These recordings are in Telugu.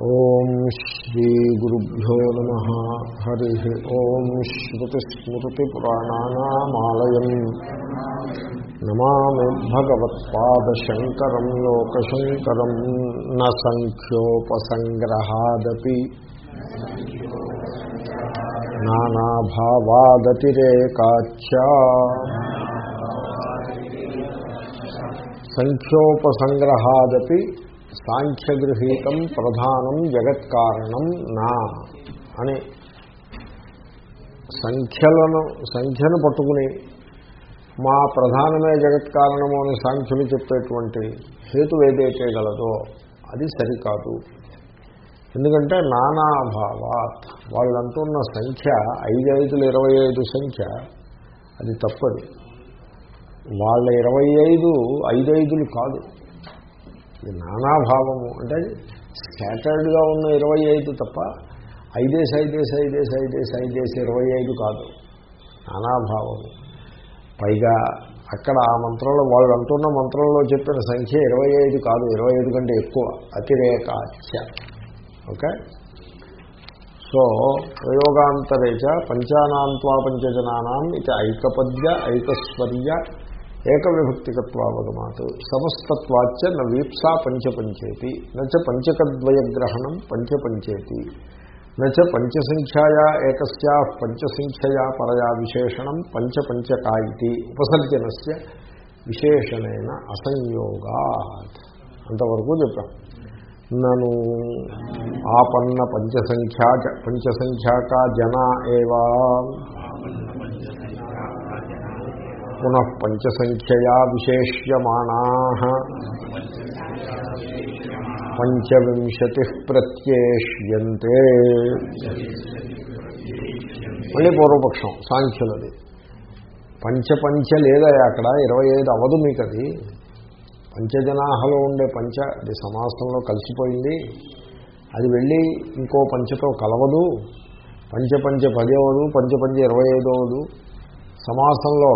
ఓం శ్రీ గురుభ్యో నమ. హరి. ఓం శ్రుతిస్మృతిపురాణానామాలయం. నమామి భగవత్పాదశంకరం లోకశంకరం. న సంఖ్యోపసంగ్రహాదపి. నానాభావాదతిరేకాచ్యా సంఖ్యోపసంగ్రహాదపి సాంఖ్యగృహీతం ప్రధానం జగత్కారణం నా అని సంఖ్యలను సంఖ్యను పట్టుకుని మా ప్రధానమే జగత్కారణము అని సాంఖ్యులు చెప్పేటువంటి హేతు ఏదైతే గలదో అది సరికాదు. ఎందుకంటే నానాభావాత్ వాళ్ళంటున్న సంఖ్య ఐదు ఐదులు ఇరవై ఐదు సంఖ్య అది తప్పది. వాళ్ళ ఇరవై ఐదు ఐదైదులు కాదు. ఇది నానాభావము అంటే స్కాటర్డ్గా ఉన్న ఇరవై ఐదు తప్ప ఐదేసి ఐదేసి ఐదేసి ఐదేసి ఐదేసి ఇరవై ఐదు కాదు. నానాభావము. పైగా అక్కడ ఆ మంత్రంలో వాళ్ళు అంటున్న మంత్రంలో చెప్పిన సంఖ్య ఇరవై ఐదు కాదు ఇరవై ఐదు కంటే ఎక్కువ అతిరేకాచ్య ఓకే? సో ప్రయోగాంతరేచ పంచానాంత్వా పంచజనానాం ఇది ఐకపద్య ఐకస్వర్య ఏకవిభక్తికత్వావగమాత్. సమస్తత్వాచ న వీప్సా పంచపంచేతి. నచ పంచకద్వయగ్రహణం పంచపంచేతి. నచ పంచసంఖ్యాయా ఏకస్యా పంచసంఖ్యయా పరయా విశేషణం పంచపంచకా ఇది ఉపసర్జనస్య విశేషణైన అసంయోగాత్. అంతవరకు చెప్పాం. నను ఆపన్న పంచసంఖ్యా పంచసంఖ్యాక జనా ఏవా పునః పంచసంఖ్యయా విశేష్యమాణా పంచవింశతి ప్రత్యేష్యంతే మళ్ళీ పూర్వపక్షం సాంఖ్యులది. పంచపంచ లేదా అక్కడ ఇరవై ఐదు అవదు మీకు అది పంచజనాహలో ఉండే పంచ అది సమాసంలో కలిసిపోయింది. అది వెళ్ళి ఇంకో పంచతో కలవదు. పంచపంచ పది అవదు పంచపంచ ఇరవై ఐదు అవదు. సమాసంలో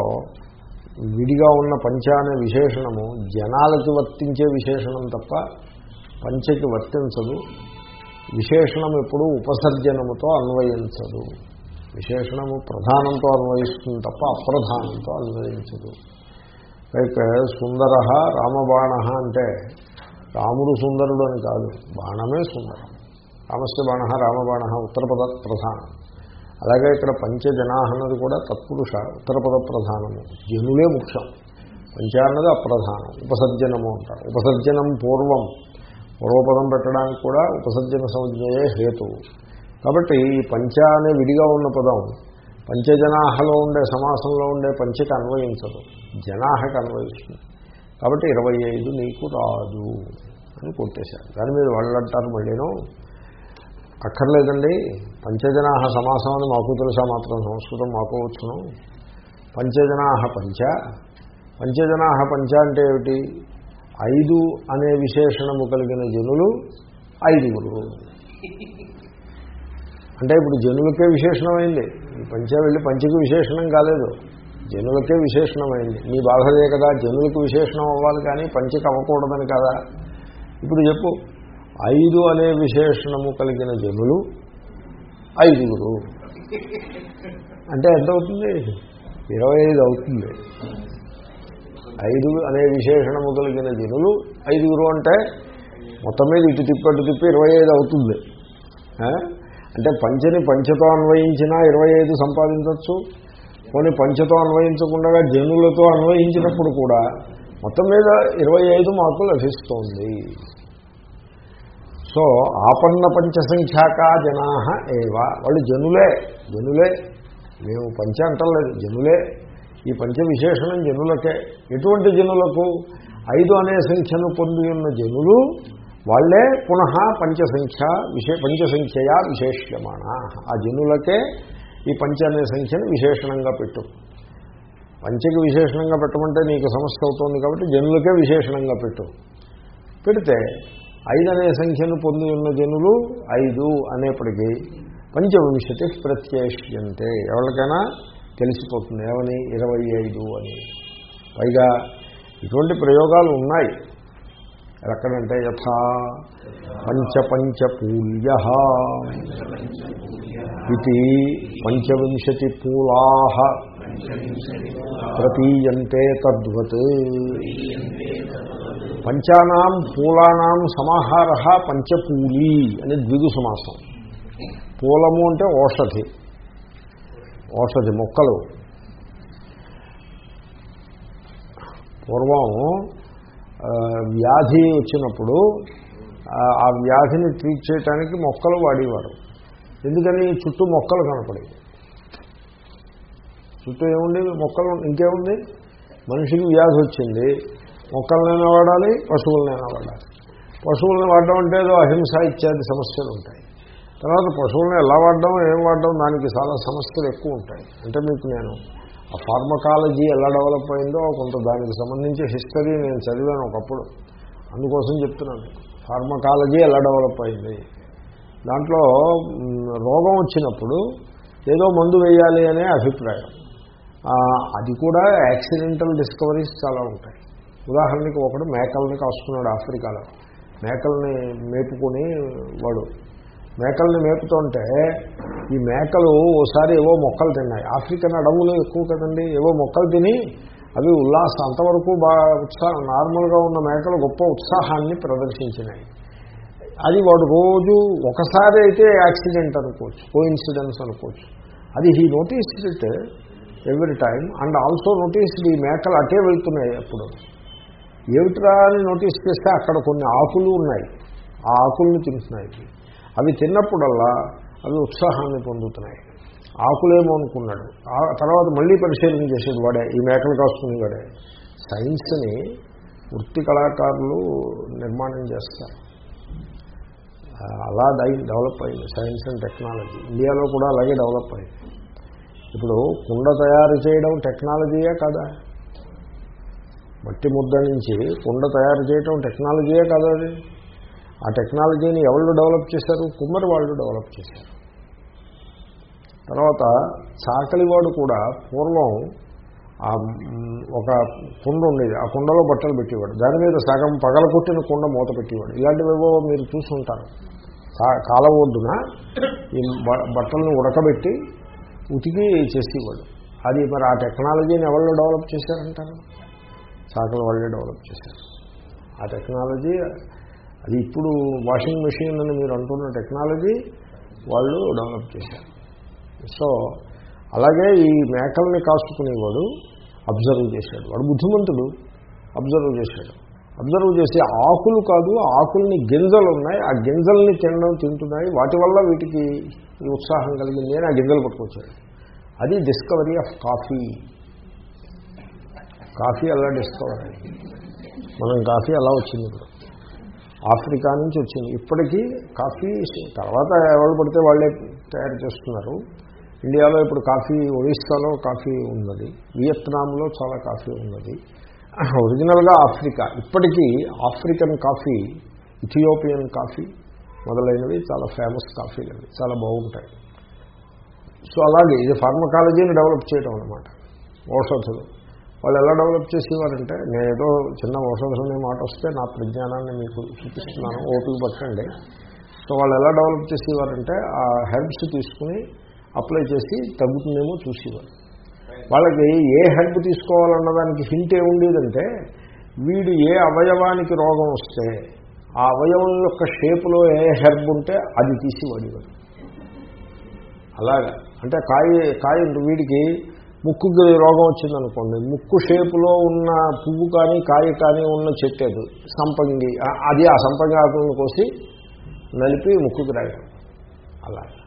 విడిగా ఉన్న పంచ అనే విశేషణము జనాలకి వర్తించే విశేషణం తప్ప పంచకి వర్తించదు. విశేషణం ఎప్పుడు ఉపసర్జనముతో అన్వయించదు. విశేషణము ప్రధానంతో అన్వయిస్తుంది తప్ప అప్రధానంతో అన్వయించదు. లైక్ సుందర రామబాణ అంటే రాముడు సుందరుడు అని కాదు బాణమే సుందరం. రామస్య బాణ రామబాణ ఉత్తర ప్రధానం. అలాగే ఇక్కడ పంచజనా అన్నది కూడా తత్పురుష ఉత్తరపద ప్రధానము జనులే ముఖ్యం. పంచ అన్నది అప్రధానం. ఉపసర్జనము అంటారు. ఉపసర్జనం పూర్వం. పూర్వపదం పెట్టడానికి కూడా ఉపసర్జన సంజ్ఞయే హేతువు. కాబట్టి ఈ పంచ అనే విడిగా ఉన్న పదం పంచజనాహలో ఉండే సమాసంలో ఉండే పంచకి అన్వయించదు. జనాహకి అన్వయిస్తుంది. కాబట్టి ఇరవై ఐదు నీకు రాదు అని కొట్టేశారు. దాని మీద వాళ్ళు అంటారు మళ్ళీనో అక్కర్లేదండి. పంచజనాహ సమాసం అని మాకు తెలుసా మాత్రం సంస్కృతం మాకు వచ్చును. పంచజనాహ పంచ. పంచజనాహ పంచ అంటే ఏమిటి? ఐదు అనే విశేషణము కలిగిన జనులు ఐదుగురు. అంటే ఇప్పుడు జనులకే విశేషణమైంది. ఈ పంచ వెళ్ళి పంచకి విశేషణం కాలేదు. జనులకే విశేషణమైంది. మీ బాధలే కదా జనులకు విశేషణం అవ్వాలి కానీ పంచకి అవ్వకూడదని కదా. ఇప్పుడు చెప్పు ఐదు అనే విశేషణము కలిగిన జనులు ఐదుగురు. అంటే ఎంత అవుతుంది ఇరవై ఐదు అవుతుంది. ఐదు అనే విశేషణము కలిగిన జనులు ఐదుగురు అంటే మొత్తం మీద ఇటు తిప్పి అటు తిప్పి ఇరవై ఐదు అవుతుంది. అంటే పంచని పంచతో అన్వయించినా ఇరవై ఐదు సంపాదించవచ్చు కొన్ని పంచతో అన్వయించకుండా జనులతో అన్వయించినప్పుడు కూడా మొత్తం మీద ఇరవై ఐదు మాకు లభిస్తోంది. సో ఆపన్న పంచసంఖ్యాకా జనా ఏవా. వాళ్ళు జనులే జనులే. మేము పంచ అంటలేదు జనులే. ఈ పంచ విశేషణం జనులకే. ఎటువంటి జనులకు? ఐదు అనే సంఖ్యను పొంది ఉన్న జనులు వాళ్ళే పునః పంచసంఖ్య విశే పంచసంఖ్యయా విశేష్యమాణ ఆ జనులకే ఈ పంచ అనే సంఖ్యను విశేషణంగా పెట్టు. పంచకి విశేషణంగా పెట్టమంటే నీకు సమస్య అవుతుంది కాబట్టి జనులకే విశేషణంగా పెట్టు. పెడితే ఐదు అనే సంఖ్యను పొంది ఉన్న జనులు ఐదు అనేప్పటికీ పంచవింశతి ప్రత్యేష్యంతే. ఎవరికైనా తెలిసిపోతుంది ఏమని? ఇరవై ఐదు అని. పైగా ఇటువంటి ప్రయోగాలు ఉన్నాయి. ఎక్కడంటే యథా పంచపంచ పూల్య ఇది పంచవింశతి పూలా ప్రతీయంతే తద్వత్. పంచానాం పూలానాం సమాహార పంచపూలి అని ద్విగు సమాసం. పూలము అంటే ఓషధి. ఓషధి మొక్కలు. పూర్వం వ్యాధి వచ్చినప్పుడు ఆ, వ్యాధిని ట్రీట్ చేయడానికి మొక్కలు వాడేవారు. ఎందుకని? చుట్టూ మొక్కలు కనపడేవి. చుట్టూ ఏముంది మొక్కలు ఇంకేముంది? మనిషికి వ్యాధి వచ్చింది. మొక్కలనైనా వాడాలి పశువులనైనా వాడాలి పశువులను వాడడం అంటే ఏదో అహింస ఇత్యాది సమస్యలు ఉంటాయి. తర్వాత పశువులను ఎలా వాడడం ఏం వాడడం దానికి చాలా సమస్యలు ఎక్కువ ఉంటాయి. అంటే మీకు నేను ఆ ఫార్మకాలజీ ఎలా డెవలప్ అయిందో కొంత దానికి సంబంధించి హిస్టరీ నేను చదివాను ఒకప్పుడు. అందుకోసం చెప్తున్నాను. ఫార్మకాలజీ ఎలా డెవలప్ అయింది? దాంట్లో రోగం వచ్చినప్పుడు ఏదో మందు వేయాలి అనే అభిప్రాయం. అది కూడా యాక్సిడెంటల్ డిస్కవరీస్ చాలా ఉంటాయి. ఉదాహరణకి ఒకడు మేకల్ని కాసుకున్నాడు ఆఫ్రికాలో. మేకల్ని మేపుకొని వాడు. మేకల్ని మేపుతుంటే ఈ మేకలు ఓసారి ఏవో మొక్కలు తిన్నాయి. ఆఫ్రికన్ అడవులు ఎక్కువ కదండి. ఏవో మొక్కలు తిని అవి ఉల్లాసం అంతవరకు బాగా ఉత్సాహం నార్మల్గా ఉన్న మేకలు గొప్ప ఉత్సాహాన్ని ప్రదర్శించినాయి. అది వాడు రోజు ఒకసారి అయితే యాక్సిడెంట్ అనుకోవచ్చు కో ఇన్సిడెన్స్ అనుకోవచ్చు. అది he noticed it every time and also noticed ఈ మేకలు అటే వెళ్తున్నాయి ఎప్పుడు. ఏమిట్రా అని నోటీస్ చేస్తే అక్కడ కొన్ని ఆకులు ఉన్నాయి. ఆ ఆకుల్ని తింటున్నాయి. అవి తిన్నప్పుడల్లా అవి ఉత్సాహాన్ని పొందుతున్నాయి. ఆకులేమో అనుకున్నాడు. ఆ తర్వాత మళ్ళీ పరిశీలన చేసేది వాడే ఈ మేకలు కాసుకుని వాడే. సైన్స్ని వృత్తి కళాకారులు నిర్మాణం చేస్తారు. అలా డై డెవలప్ అయింది. Science and technology. ఇండియాలో కూడా అలాగే డెవలప్ అయింది. ఇప్పుడు కుండ తయారు చేయడం టెక్నాలజీయే కదా. మట్టి ముద్ద నుంచి కుండ తయారు చేయటం టెక్నాలజీయే కదా అది? ఆ టెక్నాలజీని ఎవరు డెవలప్ చేశారు? కుమ్మరి వాళ్ళు డెవలప్ చేశారు. తర్వాత చాకలివాడు కూడా పూర్వం ఆ ఒక కుండ ఉండేది. ఆ కుండలో బట్టలు పెట్టేవాడు. దాని మీద సగం పగలగొట్టిన కుండ మూత పెట్టేవాడు. ఇలాంటివేవో మీరు చూసుంటారు. కా- కాలం ఒడ్డున ఈ బ- బట్టలను ఉడకబెట్టి ఉతికి చేసేవాడు. అది మరి ఆ టెక్నాలజీని ఎవరు డెవలప్ చేశారంటారు? చాకలి వాళ్ళే డెవలప్ చేశారు. ఆ టెక్నాలజీ అది ఇప్పుడు వాషింగ్ మెషిన్ అని మీరు అంటున్న టెక్నాలజీ వాళ్ళు డెవలప్ చేశారు. సో అలాగే ఈ మేకల్ని కాసుకునేవాడు అబ్జర్వ్ చేశాడు. వాడు బుద్ధిమంతుడు అబ్జర్వ్ చేశాడు. అబ్జర్వ్ చేసి ఆకులు కాదు ఆకుల్ని గింజలు ఉన్నాయి. ఆ గింజల్ని తినడం తింటున్నాయి. వాటి వల్ల వీటికి ఈ ఉత్సాహం కలిగింది. అని ఆ గింజలు పట్టుకొచ్చాడు అది డిస్కవరీ ఆఫ్ కాఫీ కాఫీ అలా డిస్కవర్ అయింది. మనం కాఫీ అలా వచ్చింది ఇప్పుడు. ఆఫ్రికా నుంచి వచ్చింది. ఇప్పటికీ కాఫీ తర్వాత ఎవరు పడితే వాళ్ళే తయారు చేస్తున్నారు. ఇండియాలో ఇప్పుడు కాఫీ ఒడిస్సాలో కాఫీ ఉన్నది. వియత్నాంలో చాలా కాఫీ ఉన్నది. ఒరిజినల్గా ఆఫ్రికా. ఇప్పటికీ ఆఫ్రికన్ కాఫీ ఇథియోపియన్ కాఫీ మొదలైనవి చాలా ఫేమస్ కాఫీలు అవి. చాలా బాగుంటాయి. సో అలాగే ఇది ఫార్మకాలజీని డెవలప్ చేయడం అనమాట ఔషధులు. వాళ్ళు ఎలా డెవలప్ చేసేవారంటే నేను ఏదో చిన్న ఔషధం మాట వస్తే నా ప్రజ్ఞానాన్ని మీకు చూపిస్తున్నాను ఓపిక పట్టండి. సో వాళ్ళు ఎలా డెవలప్ చేసేవారంటే ఆ హెల్ప్స్ తీసుకుని అప్లై చేసి తగ్గుతుందేమో చూసేవారు. వాళ్ళకి ఏ హెల్ప్ తీసుకోవాలన్న దానికి హింట్ ఏముండేదంటే వీడు ఏ అవయవానికి రోగం వస్తే ఆ అవయవం యొక్క షేపులో ఏ హెర్బ్ ఉంటే అది తీసి వాడేవాడు అలాగా. అంటే కాయ కాయ వీడికి ముక్కుకి రోగం వచ్చిందనుకోండి ముక్కు షేపులో ఉన్న పువ్వు కానీ కాయ కానీ ఉన్న చెట్టు అది సంపంగి అది ఆ సంపంగి ఆకులను కోసి నలిపి ముక్కుకి రాయడం అలాగా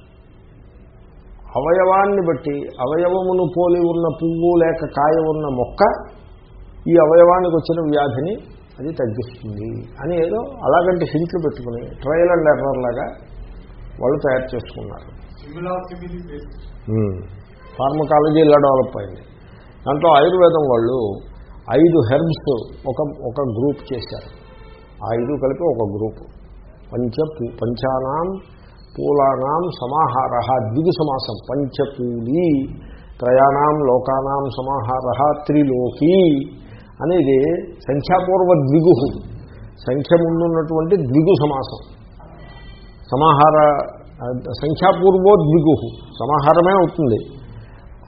అవయవాన్ని బట్టి అవయవమును పోలి ఉన్న పువ్వు లేక కాయ ఉన్న మొక్క ఈ అవయవానికి వచ్చిన వ్యాధిని అది తగ్గిస్తుంది అని ఏదో అలాగంటే హింట్లు పెట్టుకుని ట్రయల్ అండ్ ఎర్రర్ లాగా వాళ్ళు తయారు చేసుకున్నారు. ఫార్మకాలజీ ఇలా డెవలప్ అయింది. దాంట్లో ఆయుర్వేదం వాళ్ళు ఐదు హెర్బ్స్ ఒక ఒక గ్రూప్ చేశారు. ఐదు కలిపి ఒక గ్రూప్. పంచ పంచానాం పూలానాం సమాహార ద్విగు సమాసం పంచపూలి త్రయాణం లోకానాం సమాహార త్రిలోకి అనేది సంఖ్యాపూర్వ ద్విగు సంఖ్య ముందున్నటువంటి ద్విగు సమాసం సమాహార సంఖ్యాపూర్వో ద్విగు సమాహారమే అవుతుంది.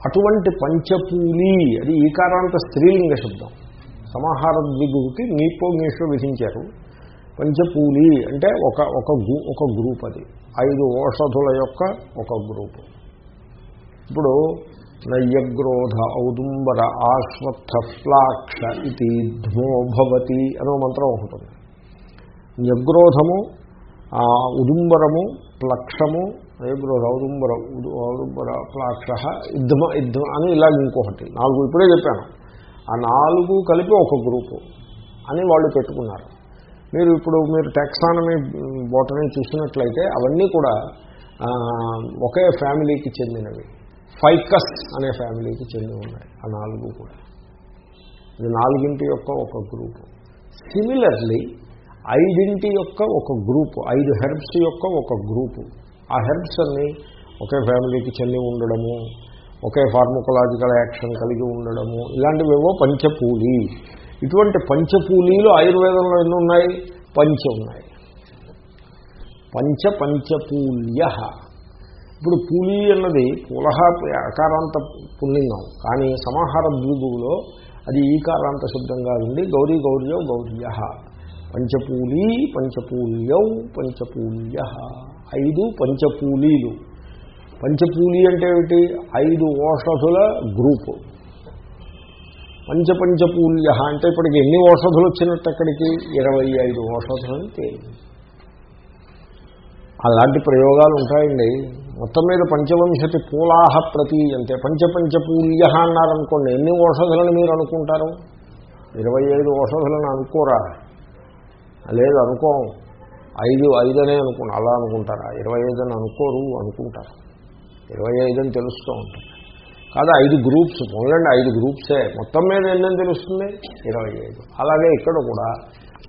అటువంటి పంచపూలి అది ఈ ఈకారాంత స్త్రీలింగ శబ్దం. సమాహార ద్విగుకి నీపో మీషో విధించారు. పంచపూలి అంటే ఒక ఒక గు- ఒక గ్రూప్ అది. ఐదు ఓషధుల యొక్క ఒక గ్రూపు. ఇప్పుడు నయ్యగ్రోధ ఔదుంబర ఆశ్వత్థ ఫ్లాక్ష ఇది ధ్మోభవతి అనో మంత్రం ఒకటి యగ్రోధము న్యగ్రోధము ఆ, ఉదుంబరము ప్లక్షము రేపు రౌదుంబర ఉదు- ఔదుంబర ప్లాక్ష యుద్ధమ యుద్ధం అని ఇలాగ ఇంకొకటి. నాలుగు ఇప్పుడే చెప్పాను. ఆ నాలుగు కలిపి ఒక గ్రూపు అని వాళ్ళు పెట్టుకున్నారు. మీరు ఇప్పుడు మీరు టెక్సానమీ బోటనీ చూసినట్లయితే అవన్నీ కూడా ఒకే ఫ్యామిలీకి చెందినవి. ఫైకస్ అనే ఫ్యామిలీకి చెంది ఉన్నాయి ఆ నాలుగు కూడా. ఇది నాలుగింటి యొక్క ఒక గ్రూపు. సిమిలర్లీ ఐదింటి యొక్క ఒక గ్రూపు ఐదు హెర్బ్స్ యొక్క ఒక గ్రూపు. ఆ హెర్బ్స్ అన్ని ఒకే ఫ్యామిలీకి చెంది ఉండడము ఒకే ఫార్మకోలాజికల్ యాక్షన్ కలిగి ఉండడము ఇలాంటివేవో పంచపూలి. ఇటువంటి పంచపూలీలు ఆయుర్వేదంలో ఎన్ని ఉన్నాయి? పంచ ఉన్నాయి. పంచ పంచపూల్య. ఇప్పుడు పూలి అన్నది పులహ అకారాంత పుల్లింగం కానీ సమాహార ద్విగులో అది ఈకారాంత శబ్దంగా ఉంది. గౌరీ గౌర్యౌ గౌర్య. పంచపూలి పంచపూల్యౌ పంచపూల్య. ఐదు పంచపూలీలు. పంచపూలి అంటే ఏమిటి? ఐదు ఓషధుల గ్రూపు. పంచపంచపూల్య అంటే ఇప్పటికి ఎన్ని ఓషధులు వచ్చినట్టు అక్కడికి? ఇరవై ఐదు ఓషధులని తేలింది. అలాంటి ప్రయోగాలు ఉంటాయండి. మొత్తం మీద పంచవంశతి పూలాహ ప్రతి అంటే పంచపంచపూల్య అన్నారనుకోండి ఎన్ని ఓషధులను మీరు అనుకుంటారు? ఇరవై ఐదు ఓషధులను అనుకోరా. లేదు అనుకోం. ఐదు ఐదనే అనుకున్నా. అలా అనుకుంటారా? ఇరవై ఐదు అని అనుకోరు అనుకుంటారు. ఇరవై ఐదు అని తెలుస్తూ ఉంటుంది. కాదు ఐదు గ్రూప్స్. పోలండి ఐదు గ్రూప్సే. మొత్తం మీద ఎన్నని తెలుస్తుంది? ఇరవై ఐదు. అలాగే ఇక్కడ కూడా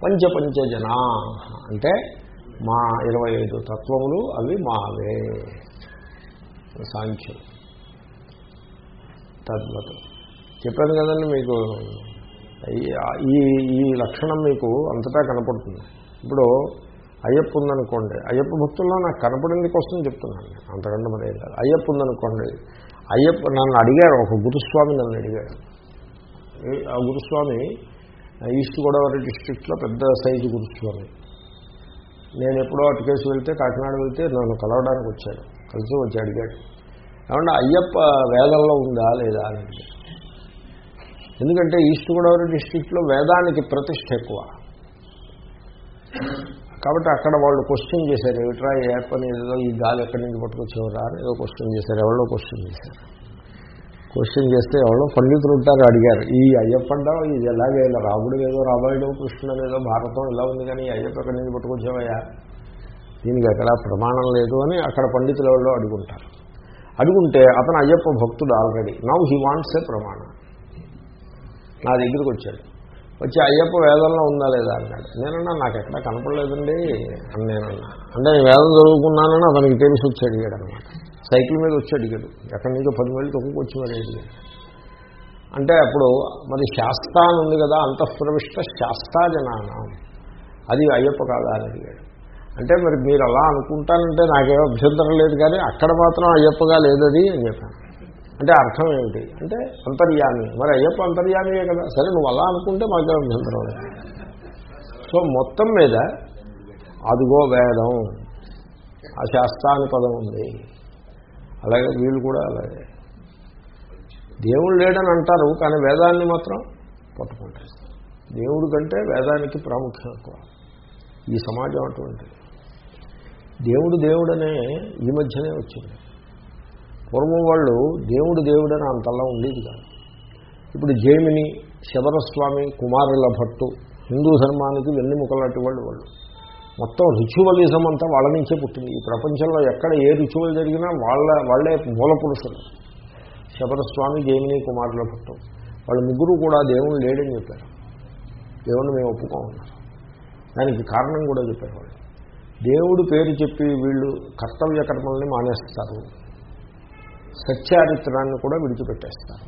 పంచ పంచజనా అంటే మా ఇరవై ఐదు తత్వములు అవి మావే. సాంఖ్యం. తద్వత్. చెప్పాను కదండి మీకు ఈ- ఈ లక్షణం మీకు అంతటా కనపడుతుంది. ఇప్పుడు అయ్యప్ప ఉందనుకోండి అయ్యప్ప భక్తుల్లో నాకు కనపడింది కోసం చెప్తున్నాను అంతకంటే మరి కాదు. అయ్యప్ప ఉందనుకోండి అయ్యప్ప నన్ను అడిగారు ఒక గురుస్వామి నన్ను అడిగాడు ఆ గురుస్వామి ఈస్ట్ గోదావరి డిస్టిక్లో పెద్ద సైజు గురుస్వామి. నేను ఎప్పుడో అటుకేసి వెళ్తే కాకినాడ వెళ్తే నన్ను కలవడానికి వచ్చాడు. కలిసి వచ్చి అడిగాడు. ఏమంటే అయ్యప్ప వేదంలో ఉందా లేదా అని అడిగాడు. ఎందుకంటే ఈస్ట్ గోదావరి డిస్ట్రిక్ట్లో వేదానికి ప్రతిష్ట ఎక్కువ. కాబట్టి అక్కడ వాళ్ళు క్వశ్చన్ చేశారు ఏమిట్రా ఏ పని ఏదో ఈ గాలి ఎక్కడి నుంచి పట్టుకొచ్చేవరా? అని ఏదో క్వశ్చన్ చేశారు ఎవరో క్వశ్చన్ చేశారు. క్వశ్చన్ చేస్తే ఎవరో పండితులు ఉంటారు అడిగారు ఈ అయ్యప్పండం ఇది ఎలాగే రాముడు ఏదో రాబాయుడు కృష్ణుడు ఏదో భారతం ఇలా ఉంది కానీ ఈ అయ్యప్ప ఎక్కడి నుంచి పట్టుకొచ్చావయ్యా? దీనికి ఎక్కడ ప్రమాణం లేదు అని అక్కడ పండితులు ఎవరో అడుగుంటారు. అడుగుంటే అతను అయ్యప్ప భక్తుడు already now he wants a ప్రమాణం. నా దగ్గరికి వచ్చాడు. వచ్చి అయ్యప్ప వేదంలో ఉందా లేదా? అన్నాడు నేనన్నా నాకు ఎక్కడా కనపడలేదండి. అని నేనన్నా. అంటే నేను వేదం చదువుకున్నానని అతనికి తెలిసి వచ్చి అడిగాడు అనమాట సైకిల్ మీద వచ్చి అడిగాడు. ఎక్కడి నుంచో పది వేలు తొక్కుకు మరి అడిగాడు అంటే అప్పుడు మరి శాస్త్ర అని ఉంది కదా అంతఃప్రవిష్ట శాస్త్రాజనానం? అది అయ్యప్ప కాదా? అని అడిగాడు. అంటే మరి మీరు అలా అనుకుంటానంటే నాకేం అభ్యంతరం లేదు కానీ అక్కడ మాత్రం అయ్యప్పగా లేదది అని చెప్పాను. అంటే అర్థం ఏమిటి? అంటే అంతర్యామి. మరి అయ్యప్ప అంతర్యామియే కదా. సరే నువ్వు అలా అనుకుంటే మాకే అభ్యంతరం సో మొత్తం మీద అదిగో వేదం. ఆ శాస్త్రాని పదం ఉంది. అలాగే వీళ్ళు కూడా అలాగే. దేవుడు లేడని అంటారు కానీ వేదాన్ని మాత్రం పట్టుకుంటారు. దేవుడి కంటే వేదానికి ప్రాముఖ్యం ఎక్కువ. ఈ సమాజం అటువంటిది. దేవుడు దేవుడనే ఈ మధ్యనే వచ్చింది. పూర్వం వాళ్ళు దేవుడు దేవుడని అంతలా ఉండేది కాదు. ఇప్పుడు జైమిని శబరస్వామి కుమారుల భట్టు హిందూ ధర్మానికి వెన్నెముకలాంటి వాళ్ళు వాళ్ళు. మొత్తం రిచువలిజం అంతా వాళ్ళ నుంచే పుట్టింది. ఈ ప్రపంచంలో ఎక్కడ ఏ రిచువల్ జరిగినా వాళ్ళ వాళ్ళే మూల పురుషులు. శబరస్వామి జైమిని కుమారుల భట్టు. వాళ్ళ ముగ్గురు కూడా దేవుడు లేడని చెప్పారు. దేవుణ్ణి మేము ఒప్పుకోమన్నారు దానికి కారణం కూడా చెప్పారు వాళ్ళు. దేవుడు పేరు చెప్పి వీళ్ళు కర్తవ్య కర్మల్ని మానేస్తారు. సత్యారిత్రాన్ని కూడా విడిచిపెట్టేస్తారు.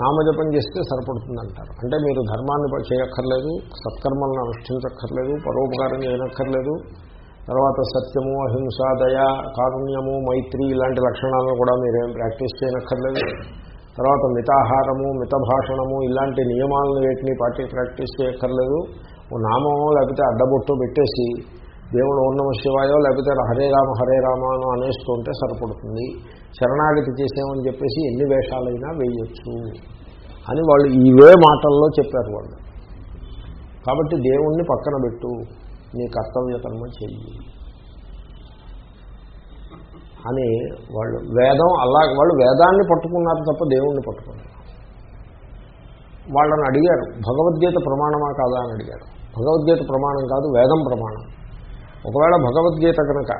నామజపం చేస్తే సరిపడుతుందంటారు. అంటే మీరు ధర్మాన్ని చేయక్కర్లేదు సత్కర్మలను అనుష్ఠించక్కర్లేదు పరోపకారం చేయనక్కర్లేదు తర్వాత సత్యము అహింస దయ కారుణ్యము మైత్రి ఇలాంటి లక్షణాలను కూడా మీరేం ప్రాక్టీస్ చేయనక్కర్లేదు. తర్వాత మితాహారము మితభాషణము ఇలాంటి నియమాలను వేటిని పార్టీ ప్రాక్టీస్ చేయక్కర్లేదు. ఓ నామమో లేకపోతే అడ్డబొట్టు పెట్టేసి దేవుడు ఉన్నమ శివాయో లేకపోతే హరే రామ హరే రామ అని అనేస్తూ ఉంటే సరిపడుతుంది. శరణాగతి చేసామని చెప్పేసి ఎన్ని వేషాలైనా వేయొచ్చు అని వాళ్ళు ఇవే మాటల్లో చెప్పారు వాళ్ళు. కాబట్టి దేవుణ్ణి పక్కన పెట్టు నీ కర్తవ్య కర్మ చెయ్యి అని వాళ్ళు వేదం అలా వాళ్ళు వేదాన్ని పట్టుకున్నారు తప్ప దేవుణ్ణి పట్టుకున్నారు వాళ్ళని అడిగారు భగవద్గీత ప్రమాణమా కాదా అని అడిగారు. భగవద్గీత ప్రమాణం కాదు వేదం ప్రమాణం. ఒకవేళ భగవద్గీత కనుక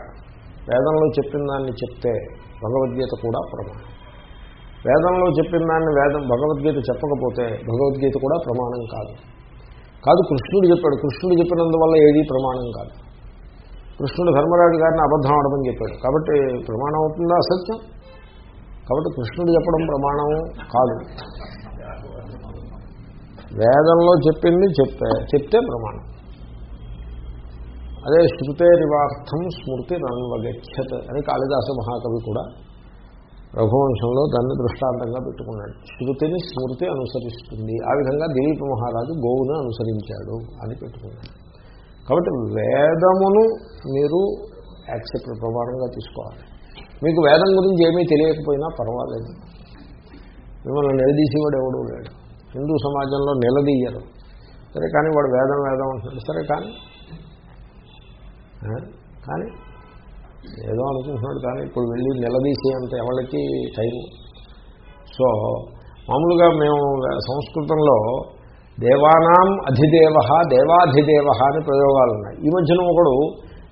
వేదంలో చెప్పిన దాన్ని చెప్తే భగవద్గీత కూడా ప్రమాణం. వేదంలో చెప్పిన దాన్ని వేదం భగవద్గీత చెప్పకపోతే భగవద్గీత కూడా ప్రమాణం కాదు. కాదు కృష్ణుడు చెప్పాడు. కృష్ణుడు చెప్పినందువల్ల ఏదీ ప్రమాణం కాదు. కృష్ణుడు ధర్మరాజు గారిని అబద్ధం ఆడమని చెప్పాడు. కాబట్టి ప్రమాణం అవుతుందా? అసత్యం. కాబట్టి కృష్ణుడు చెప్పడం ప్రమాణం కాదు. వేదంలో చెప్పింది చెప్తే చెప్తే ప్రమాణం. అదే శృతేరివార్థం స్మృతి నన్వగచ్చత్ అని కాళిదాస మహాకవి కూడా రఘువంశంలో దాన్ని దృష్టాంతంగా పెట్టుకున్నాడు. శృతిని స్మృతి అనుసరిస్తుంది. ఆ విధంగా దిలీప మహారాజు గోవును అనుసరించాడు అని పెట్టుకున్నాడు. కాబట్టి వేదమును మీరు యాక్సెప్ట్ ప్రమాణంగా తీసుకోవాలి. మీకు వేదం గురించి ఏమీ తెలియకపోయినా పర్వాలేదు. మిమ్మల్ని నిలదీసేవాడు ఎవడూ లేడు. హిందూ సమాజంలో నిలదీయరు. సరే కానీ వాడు వేదం వేదం అంటున్నాడు. సరే కానీ కానీ ఏదో అనుకుంటున్నాడు కానీ ఇప్పుడు వెళ్ళి నిలదీసేంత ఎవరికి టైం. సో మామూలుగా మేము సంస్కృతంలో దేవానాం అధిదేవ దేవాధిదేవ అని ప్రయోగాలు ఉన్నాయి. ఈ మధ్యన ఒకడు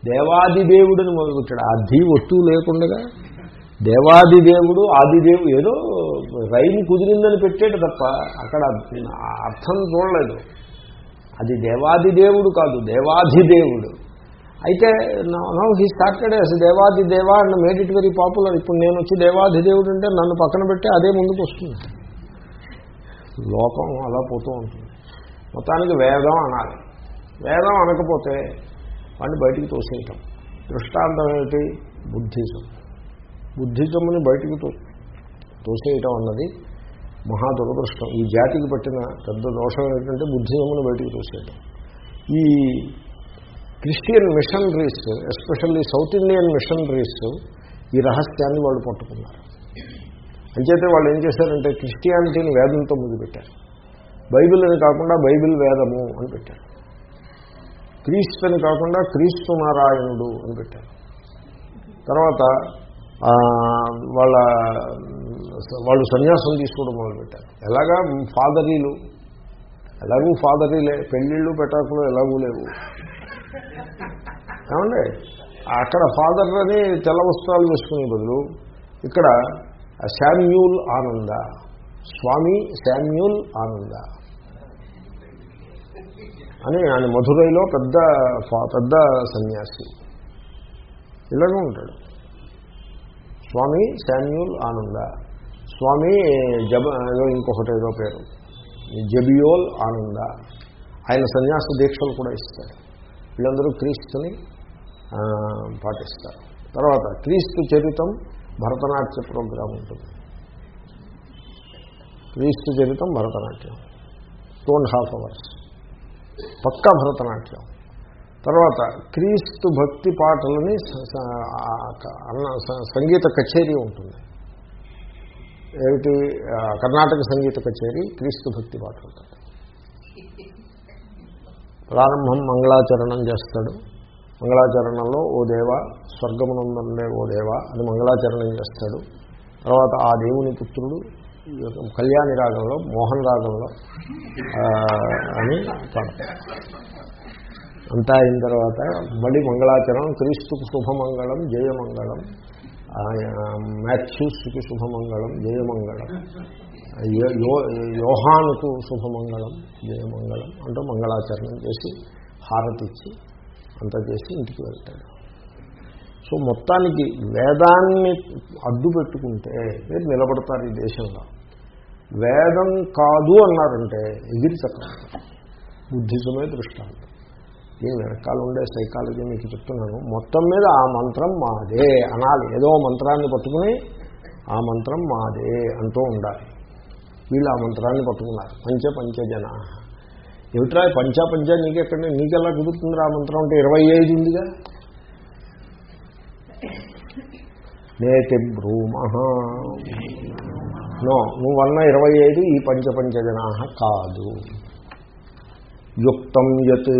దేవాదిదేవుడిని మొదలుపెట్టాడు. అధి వస్తువు లేకుండా దేవాదిదేవుడు ఆదిదేవుడు ఏదో రైలు కుదిరిందని పెట్టాడు తప్ప అక్కడ అర్థం చూడలేదు. అది దేవాదిదేవుడు కాదు దేవాధిదేవుడు. అయితే no he started as Devadi Deva and made it very popular ఇప్పుడు నేను వచ్చి దేవాది దేవుడు అంటే నన్ను పక్కన పెట్టి అదే ముందుకు వస్తుంది. లోకం అలా పోతూ ఉంటుంది. మొత్తానికి వేదం అనాలి. వేదం అనకపోతే వాడిని బయటికి తోసేయటం. దృష్టాంతం ఏమిటి? బుద్ధిజం. బుద్ధిజముని బయటికి తో తోసేయటం అన్నది మహా దురదృష్టం. ఈ జాతికి పట్టిన పెద్ద దోషం ఏంటంటే బుద్ధిజముని బయటికి తోసేయటం. ఈ Christian missionaries especially South Indian missionaries ఈ రహస్యాన్ని వాళ్ళు పట్టుకున్నారు. అంచేతే వాళ్ళు ఏం చేశారంటే క్రిస్టియానిటీని వేదంతో మొదలుపెట్టారు బైబిల్ అని కాకుండా బైబిల్ వేదము అని పెట్టారు. క్రీస్తు అని కాకుండా క్రీస్తు నారాయణుడు అని పెట్టారు. తర్వాత వాళ్ళ వాళ్ళు సన్యాసం తీసుకోవడం మొదలుపెట్టారు ఎలాగా? ఫాదరీలు. ఎలాగూ ఫాదరీలే. పెళ్ళిళ్ళు పెటాకులు ఎలాగూ లేవు. ఏమండి? అక్కడ ఫాదర్ అని తెల్ల వస్త్రాలు వేసుకునే బదులు ఇక్కడ శామ్యూల్ ఆనంద స్వామి శామ్యూల్ ఆనంద అని ఆయన మధురైలో పెద్ద పెద్ద సన్యాసి. ఇలాగే ఉంటాడు. స్వామి శామ్యూల్ ఆనంద స్వామి జబ ఏదో ఇంకొకటి ఏదో పేరు జబియోల్ ఆనంద. ఆయన సన్యాస దీక్షలు కూడా ఇస్తారు. వీళ్ళందరూ క్రీస్తుని పాటిస్తారు. తర్వాత క్రీస్తు చరితం భరతనాట్య ప్రోగ్రాం ఉంటుంది. క్రీస్తు చరితం Bharatanatyam. Two and half hours పక్కా భరతనాట్యం. తర్వాత క్రీస్తు భక్తి పాటలని సంగీత కచేరీ ఉంటుంది. ఏమిటి? కర్ణాటక సంగీత కచేరీ క్రీస్తు భక్తి పాటలు ప్రారంభం మంగళాచరణం చేస్తాడు. మంగళాచరణంలో ఓ దేవ స్వర్గమునందుండే ఓ దేవ అని మంగళాచరణం చేస్తాడు. తర్వాత ఆ దేవుని పుత్రుడు కళ్యాణి రాగంలో మోహన్ రాగంలో అని అంతా అయిన తర్వాత మళ్ళీ మంగళాచరణం క్రీస్తుకు శుభమంగళం జయమంగళం మ్యాథ్యూస్కి శుభమంగళం జయమంగళం. యోహానుకు శుభమంగళం జయమంగళం అంటూ మంగళాచరణం చేసి హారతిచ్చి అంతా చేసి ఇంటికి వెళ్తాడు. సో మొత్తానికి వేదాన్ని అడ్డు పెట్టుకుంటే మీరు నిలబడతారు ఈ దేశంలో. వేదం కాదు అన్నారంటే ఎగిరి చక్రం బుద్ధిజమే దృష్టాంతం. దీని వెనకాల ఉండే సైకాలజీ మీకు చెప్తున్నాను. మొత్తం మీద ఆ మంత్రం మాదే అనాలి. ఏదో మంత్రాన్ని పట్టుకుని ఆ మంత్రం మాదే అంటూ ఉండాలి. వీళ్ళు ఆ మంత్రాన్ని పట్టుకున్నారు. పంచ పంచజన ఏమిట్రా పంచ పంచ నీకెక్కడ నీకెలా కుదురుతుందిరా ఆ మంత్రం? అంటే ఇరవై ఐదు ఉందిగా. నేతి బ్రూమ నో నువ్వన్న ఇరవై ఐదు ఈ పంచ జనా కాదు. యుక్తం యత్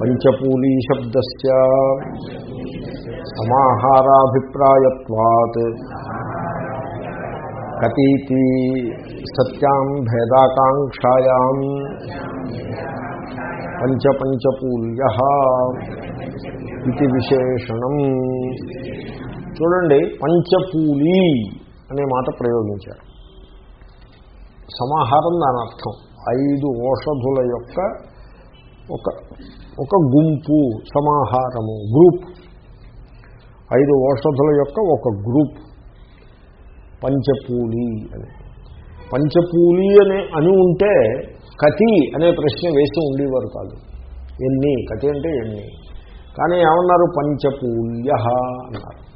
పంచపూలీ శబ్దస్య సమాహారాభిప్రాయత్వాత్. కతీతి సత్యాం భేదాకాంక్షాయాం పంచపంచపూల్య ఇది విశేషణం. చూడండి పంచపూలి అనే మాట ప్రయోగించారు. సమాహారం దాని అర్థం. ఐదు ఓషధుల యొక్క ఒక ఒక గుంపు సమాహారము గ్రూప్. ఐదు ఓషధుల యొక్క ఒక గ్రూప్. పంచపూలి అని. పంచపూలి అనే అని ఉంటే కతి అనే ప్రశ్న వేసి ఉండేవారు కాదు. ఎన్ని? కతి అంటే ఎన్ని? కానీ ఏమన్నారు? పంచపూల్య అన్నారు.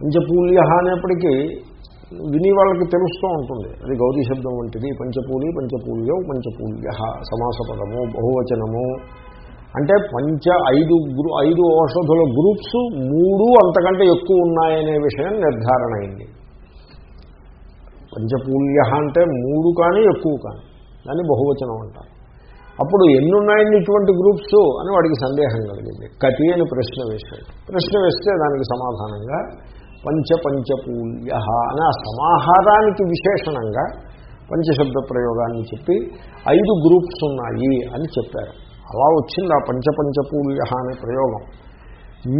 పంచపూల్య అనేప్పటికీ విని వాళ్ళకి తెలుస్తూ ఉంటుంది. అది గౌరీ శబ్దం వంటిది. పంచపూలి పంచపూల్యో పంచపూల్య సమాస పదము బహువచనము. అంటే పంచ ఐదు గ్రూ ఐదు ఔషధుల గ్రూప్స్ మూడు అంతకంటే ఎక్కువ ఉన్నాయనే విషయం నిర్ధారణ అయింది. పంచపూల్య అంటే మూడు కానీ ఎక్కువ కానీ. దాన్ని బహువచనం అంటారు. అప్పుడు ఎన్నున్నాయండి ఇటువంటి గ్రూప్స్ అని వాడికి సందేహం కలిగింది. కతి అని ప్రశ్న వేశాడు. ప్రశ్న వేస్తే దానికి సమాధానంగా పంచ పంచపూల్య అని ఆ సమాహారానికి విశేషణంగా పంచశబ్ద ప్రయోగాన్ని చెప్పి ఐదు గ్రూప్స్ ఉన్నాయి అని చెప్పారు. అలా వచ్చింది ఆ పంచపంచపూల్య అనే ప్రయోగం.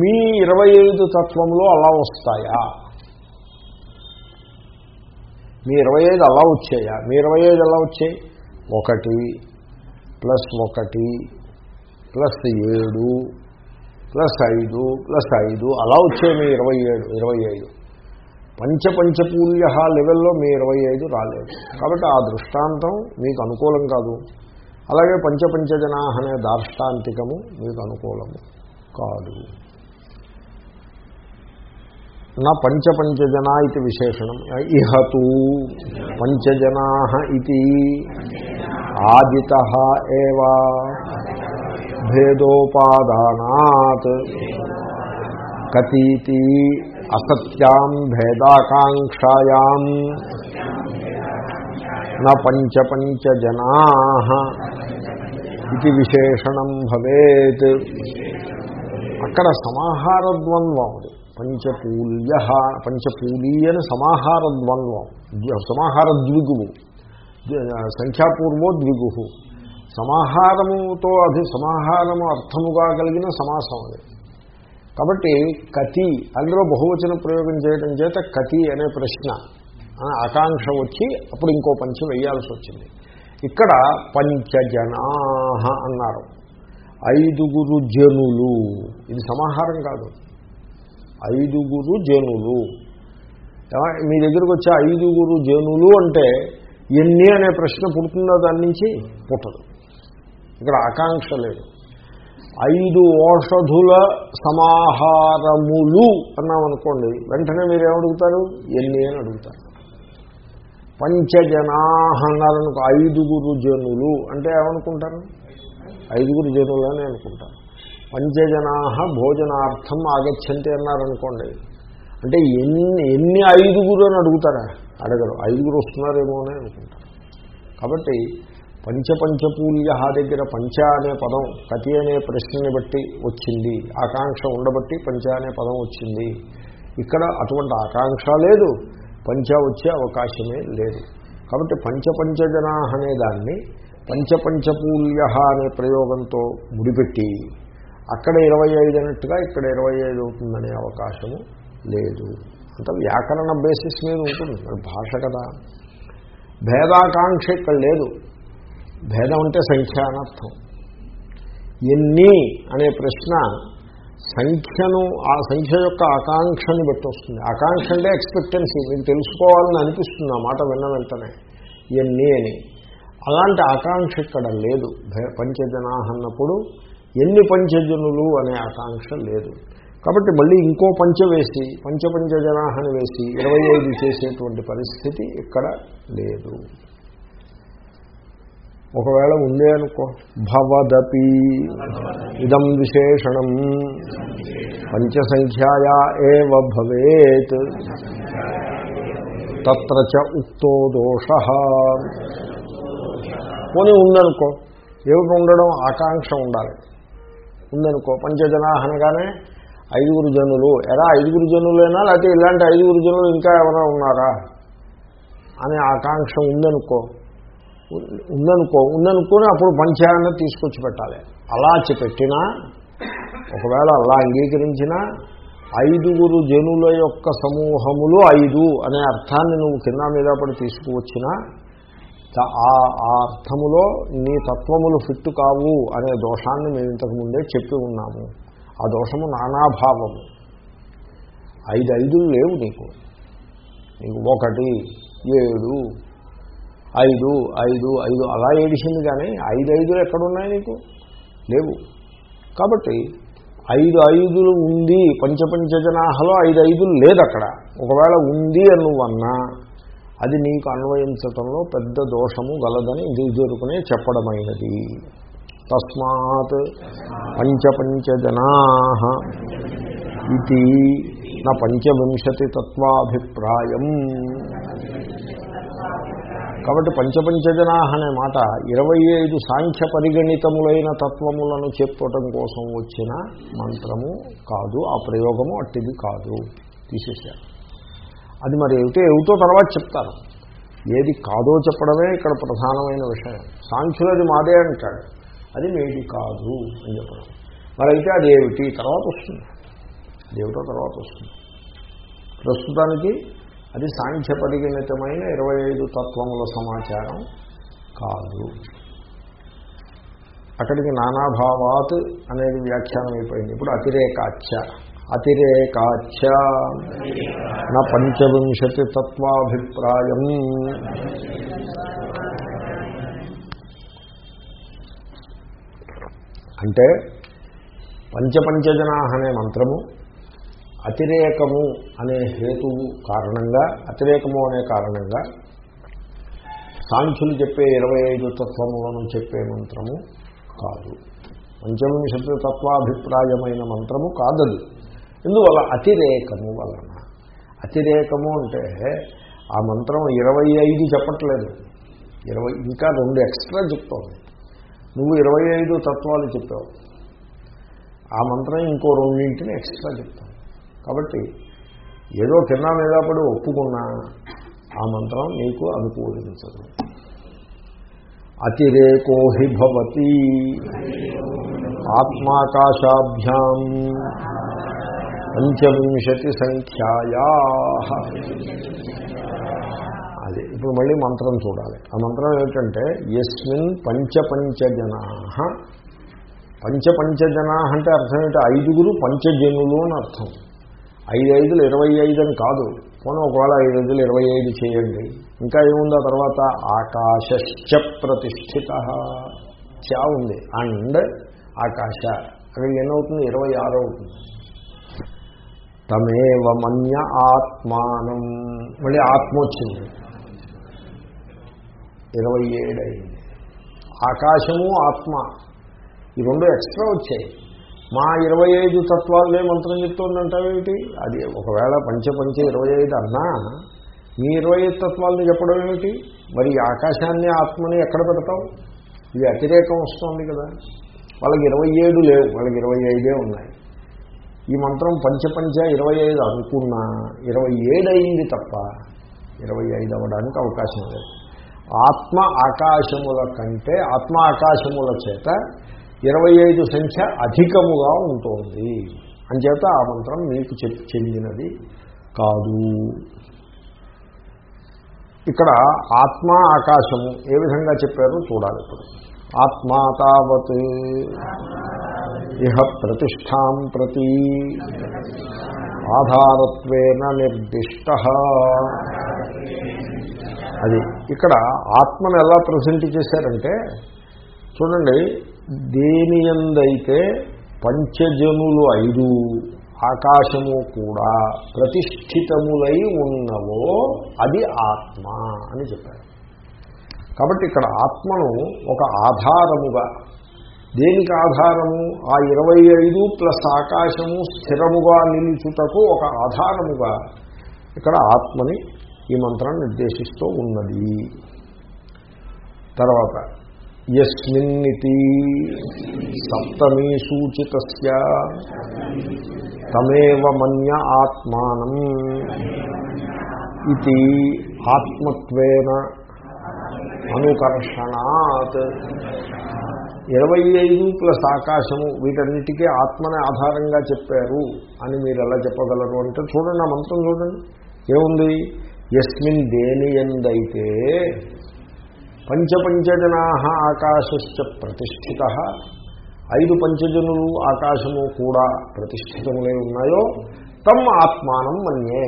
మీ ఇరవై ఐదు తత్వంలో అలా వస్తాయా? మీ ఇరవై ఐదు అలా వచ్చాయా? మీ ఇరవై ఐదు ఎలా వచ్చాయి? ఒకటి ప్లస్ ఒకటి ప్లస్ ఏడు ప్లస్ ఐదు ప్లస్ ఐదు అలా వచ్చాయి మీ ఇరవై ఏడు ఇరవై ఐదు. పంచపంచపూల్య లెవెల్లో మీ ఇరవై ఐదు రాలేదు. కాబట్టి ఆ దృష్టాంతం మీకు అనుకూలం కాదు. అలాగే పంచపంచజనా అనే దార్ష్టాంతికము మీకు అనుకూలము కాదు. నా పంచపంచజనా ఇది విశేషణం ఇహతు పంచజనా ఇది ఆదిత ఏవా భేదోపాదానాత్ కతీతి అసత్యాం భేదాకాంక్షాయాం నా పంచపంచజనా ఇది విశేషణం భవేత్ అక్కడ సమాహార ద్వంద్వం అది పంచపూల్య పంచపూలీ సమాహార ద్వంద్వం. సమాహార ద్విగువు సంఖ్యాపూర్వో ద్విగు సమాహారముతో అది సమాహారము అర్థముగా కలిగిన సమాసం అది. కాబట్టి కతి అందులో బహువచన ప్రయోగం చేయడం చేత కతి అనే ప్రశ్న ఆకాంక్ష వచ్చి అప్పుడు ఇంకో పంచం వేయాల్సి వచ్చింది. ఇక్కడ పంచజనా అన్నారు. ఐదుగురు జనులు. ఇది సమాహారం కాదు. ఐదుగురు జనులు. మీ దగ్గరకు వచ్చే ఐదుగురు జనులు అంటే ఎన్ని అనే ప్రశ్న పుడుతుందో దాని నుంచి పుట్టదు. ఇక్కడ ఆకాంక్ష లేదు. ఐదు ఓషధుల సమాహారములు అన్నామనుకోండి వెంటనే మీరు ఏమడుగుతారు ఎన్ని అని అడుగుతారు. పంచజనా ఐదుగురు జనులు అంటే ఏమనుకుంటారు? ఐదుగురు జనులు అని అనుకుంటారు. పంచజనా భోజనార్థం ఆగచ్చంతే అన్నారనుకోండి. అంటే ఎన్ని ఎన్ని ఐదుగురు అని అడుగుతారా? అడగరు. ఐదుగురు వస్తున్నారేమో అని అనుకుంటారు. కాబట్టి పంచపంచపూల్య దగ్గర పంచ అనే పదం కతి అనే ప్రశ్నని బట్టి వచ్చింది. ఆకాంక్ష ఉండబట్టి పంచ అనే పదం వచ్చింది. ఇక్కడ అటువంటి ఆకాంక్ష లేదు. పంచ వచ్చే అవకాశమే లేదు. కాబట్టి పంచపంచజనా అనే దాన్ని పంచపంచపూల్య అనే ప్రయోగంతో ముడిపెట్టి అక్కడ ఇరవై ఐదు అన్నట్టుగా ఇక్కడ ఇరవై ఐదు అవుతుందనే అవకాశము లేదు. అంత వ్యాకరణ బేసిస్ మీద ఉంటుంది. మరి భాష కదా. భేదాకాంక్ష ఇక్కడ లేదు. భేదం అంటే సంఖ్య అనర్థం ఎన్ని అనే ప్రశ్న సంఖ్యను ఆ సంఖ్య యొక్క ఆకాంక్షని బట్టి వస్తుంది. ఆకాంక్ష అంటే ఎక్స్పెక్టెన్సీ మీకు తెలుసుకోవాలని అనిపిస్తుంది ఆ మాట విన్న వెంటనే. ఎన్ని అని. అలాంటి ఆకాంక్ష ఇక్కడ లేదు. భ- పంచజనా అన్నప్పుడు ఎన్ని పంచజనులు అనే ఆకాంక్ష లేదు. కాబట్టి మళ్ళీ ఇంకో పంచ వేసి పంచపంచజనాహని వేసి ఇరవై ఐదు చేసేటువంటి పరిస్థితి ఇక్కడ లేదు. ఒకవేళ ఉందే అనుకో భవదపి ఇదం విశేషణం పంచసంఖ్యాయా ఏవ భవేత్ తత్ర చ ఉక్తో దోష. పోనీ ఉందనుకో ఏమిటి ఉండడం? ఆకాంక్ష ఉండాలి. ఉందనుకో పంచజనా అనగానే ఐదుగురు జనులు ఎలా ఐదుగురు జనులేనా? లేకపోతే ఇలాంటి ఐదుగురు జనులు ఇంకా ఎవరైనా ఉన్నారా? అనే ఆకాంక్ష ఉందనుకో ఉందనుకో ఉందనుకుని అప్పుడు పంచాన్ని తీసుకొచ్చి పెట్టాలి. అలా పెట్టినా ఒకవేళ అలా అంగీకరించినా ఐదుగురు జనుల యొక్క సమూహములు ఐదు అనే అర్థాన్ని నువ్వు కింద మీద పడి తీసుకువచ్చినా ఆ ఆ అర్థములో నీ తత్వములు ఫిట్టు కావు అనే దోషాన్ని మేము ఇంతకు ముందే చెప్పి ఉన్నాము. ఆ దోషము నానాభావము. ఐదు ఐదులు లేవు నీకు. నీకు ఒకటి ఏడు ఐదు ఐదు ఐదు అలా ఏడిసింది కానీ ఐదు ఐదులు ఎక్కడున్నాయి నీకు? లేవు. కాబట్టి ఐదు ఐదులు ఉంది పంచపంచజనాహలో ఐదు ఐదులు లేదు అక్కడ ఒకవేళ ఉంది అని నువ్వన్నా అది నీకు అన్వయించటంలో పెద్ద దోషము గలదని ఇది చెప్పడమైనది. తస్మాత్ పంచపంచజనా ఇది నా పంచవింశతి తత్వాభిప్రాయం కాబట్టి పంచపంచజనా అనే మాట ఇరవై ఐదు సాంఖ్య పరిగణితములైన తత్వములను చెప్పటం కోసం వచ్చిన మంత్రము కాదు ఆ ప్రయోగము అట్టిది కాదు. తీసేశారు. అది మరి ఏమిటో? ఏమిటో తర్వాత చెప్తారు ఏది కాదో చెప్పడమే ఇక్కడ ప్రధానమైన విషయం. సాంఖ్యులు అది మాదే అంటాడు. అది మీది కాదు అని చెప్పడం. మరి అయితే అది ఏమిటి? తర్వాత వస్తుంది. అదేమిటో తర్వాత వస్తుంది. ప్రస్తుతానికి అది సాంఖ్య పరిగణితమైన ఇరవై ఐదు తత్వముల సమాచారం కాదు. అక్కడికి నానాభావాత్ అనేది వ్యాఖ్యానం అయిపోయింది. ఇప్పుడు అతిరేకాచ్య అతిరేకాచ నా పంచవింశతి తత్వాభిప్రాయం. అంటే పంచపంచజనా అనే మంత్రము అతిరేకము అనే హేతువు కారణంగా అతిరేకము అనే కారణంగా సాంఖ్యులు చెప్పే ఇరవై ఐదు తత్వములను చెప్పే మంత్రము కాదు. పంచవింశతి తత్వాభిప్రాయమైన మంత్రము కాదది. ఎందువల్ల అతిరేకము వలన. అతిరేకము అంటే ఆ మంత్రం ఇరవై ఐదు చెప్పట్లేదు. ఇరవై ఇంకా రెండు ఎక్స్ట్రా చెప్తోంది నువ్వు ఇరవై ఐదు తత్వాలు చెప్పావు. ఆ మంత్రం ఇంకో రెండింటిని ఎక్స్ట్రా చెప్తాను కాబట్టి ఏదో కింద మీద పడి ఒప్పుకున్నా ఆ మంత్రం నీకు అనుకూలించదు. అతిరేకో హి భవతి. ఆత్మాకాశాభ్యాం. పంచవింశతి సంఖ్యాయా అది ఇప్పుడు మళ్ళీ మంత్రం చూడాలి. ఆ మంత్రం ఏమిటంటే ఎస్మిన్ పంచపంచజనా. పంచపంచజనా అంటే అర్థం ఏంటి? ఐదుగురు పంచజనులు అని అర్థం. ఐదు ఐదులు ఇరవై ఐదు అని కాదు. పోనీ ఒకవేళ ఐదు ఐదులు ఇరవై ఐదు చేయండి. ఇంకా ఏముందో తర్వాత? ఆకాశశ్చ ప్రతిష్ఠిత. చా ఉంది. అండ్ ఆకాశ. అక్కడ ఎన్నవుతుంది? ఇరవై ఆరు అవుతుంది తమేవ మన్య ఆత్మానం. మళ్ళీ ఆత్మ వచ్చింది. ఇరవై ఏడు ఆకాశము ఆత్మ ఈ రెండు ఎక్స్ట్రా వచ్చాయి. మా ఇరవై ఐదు తత్వాలే మంత్రం చెప్తుందంటావేమిటి అది ఒకవేళ పంచపంచ ఇరవై ఐదు అన్నా మీ ఇరవై ఐదు తత్వాలని చెప్పడం ఏమిటి? మరి ఆకాశాన్ని ఆత్మని ఎక్కడ పెడతాం ఇది అతిరేకం వస్తుంది కదా. వాళ్ళకి ఇరవై ఏడు లేవు. వాళ్ళకి ఇరవై ఐదే ఉన్నాయి. ఈ మంత్రం పంచపంచ ఇరవై ఐదు అనుకున్నా ఇరవై ఏడైంది తప్ప ఇరవై ఐదు అవ్వడానికి అవకాశం లేదు. ఆత్మ ఆకాశముల కంటే ఆత్మ ఆకాశముల చేత ఇరవై ఐదు సంఖ్య అధికముగా ఉంటుంది. అంచేత ఆ మంత్రం మీకు చెందినది కాదు. ఇక్కడ ఆత్మ ఆకాశము ఏ విధంగా చెప్పారో చూడాలి ఇప్పుడు. ఆత్మా తావత్ ఇహ ప్రతిష్టాం ప్రతి ఆధారత్వేన నిర్దిష్ట. అది ఇక్కడ ఆత్మను ఎలా ప్రజెంట్ చేశారంటే చూడండి దేని ఎందైతే పంచజనులు ఐదు ఆకాశము కూడా ప్రతిష్ఠితములై ఉన్నవో అది ఆత్మ అని చెప్పారు. కాబట్టి ఇక్కడ ఆత్మను ఒక ఆధారముగా దేనికి ఆధారము? ఆ ఇరవై ఐదు ప్లస్ ఆకాశము స్థిరముగా నిలుచుటకు ఒక ఆధారముగా ఇక్కడ ఆత్మని ఈ మంత్రం నిర్దేశిస్తూ ఉన్నది. తర్వాత ఎస్మిన్నితి సప్తమీ సూచిత తమేవ మన్య ఆత్మానం. ఇది ఆత్మత్వేన అనుకర్షణాత్ ఇరవై ఐదు ప్లస్ ఆకాశము వీటన్నిటికీ ఆత్మని ఆధారంగా చెప్పారు అని మీరు ఎలా చెప్పగలరు అంటే చూడండి ఆ మంత్రం చూడండి. ఏముంది? ఎస్మిన్ దేని ఎందైతే పంచపంచజనా ఆకాశశ్చ ప్రతిష్ఠిత. ఐదు పంచజనులు ఆకాశము కూడా ప్రతిష్ఠితములై ఉన్నాయో తమ్ ఆత్మానం మన్యే.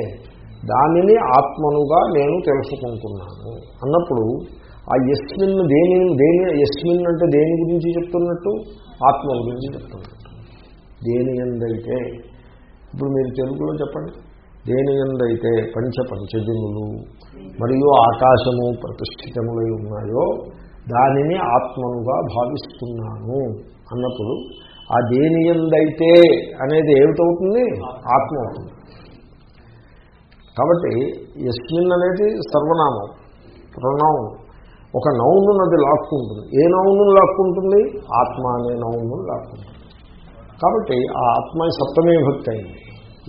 దానిని ఆత్మనుగా నేను తెలుసుకుంటున్నాను. అన్నప్పుడు ఆ ఎస్మిన్ దేని దేని ఎస్మిన్ అంటే దేని గురించి చెప్తున్నట్టు? ఆత్మ గురించి చెప్తున్నట్టు. దేని ఎందైతే ఇప్పుడు మీరు తెలుగులో చెప్పండి. దేని ఎందైతే పంచ పంచజనులు మరియు ఆకాశము ప్రతిష్ఠితములై ఉన్నాయో దానిని ఆత్మనుగా భావిస్తున్నాను అన్నప్పుడు ఆ దేని ఎందైతే అనేది ఏమిటవుతుంది? ఆత్మ అవుతుంది. కాబట్టి యస్మిన్ అనేది సర్వనామం ప్రణామం ఒక నౌను అది లాక్కుంటుంది. ఏ నౌను లాక్కుంటుంది? ఆత్మ అనే నౌను లాక్కుంటుంది. కాబట్టి ఆ ఆత్మ సప్తమే భక్తి అయింది.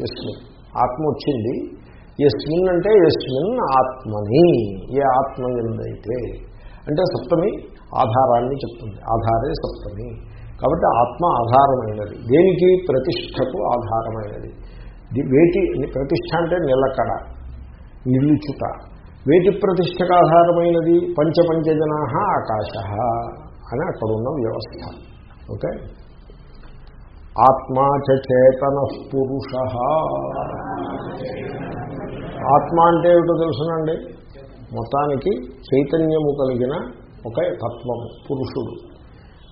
ఎస్మిన్ ఆత్మ వచ్చింది. ఎస్మిన్ అంటే ఎస్మిన్ ఆత్మని. ఏ ఆత్మ ఎందైతే? అంటే సప్తమి ఆధారాన్ని చెప్తుంది. ఆధారే సప్తమి. కాబట్టి ఆత్మ ఆధారమైనది. దేనికి? ప్రతిష్టకు ఆధారమైనది. వేటి ప్రతిష్ట అంటే నిలకడ. నిలుచుట వేటి ప్రతిష్టకు ఆధారమైనది పంచపంచజనా ఆకాశ అని అక్కడ ఉన్న వ్యవస్థ. ఓకే? ఆత్మా చేతన పురుష. ఆత్మ అంటే ఏమిటో తెలుసునండి? మొత్తానికి చైతన్యము కలిగిన ఒక తత్వము పురుషుడు.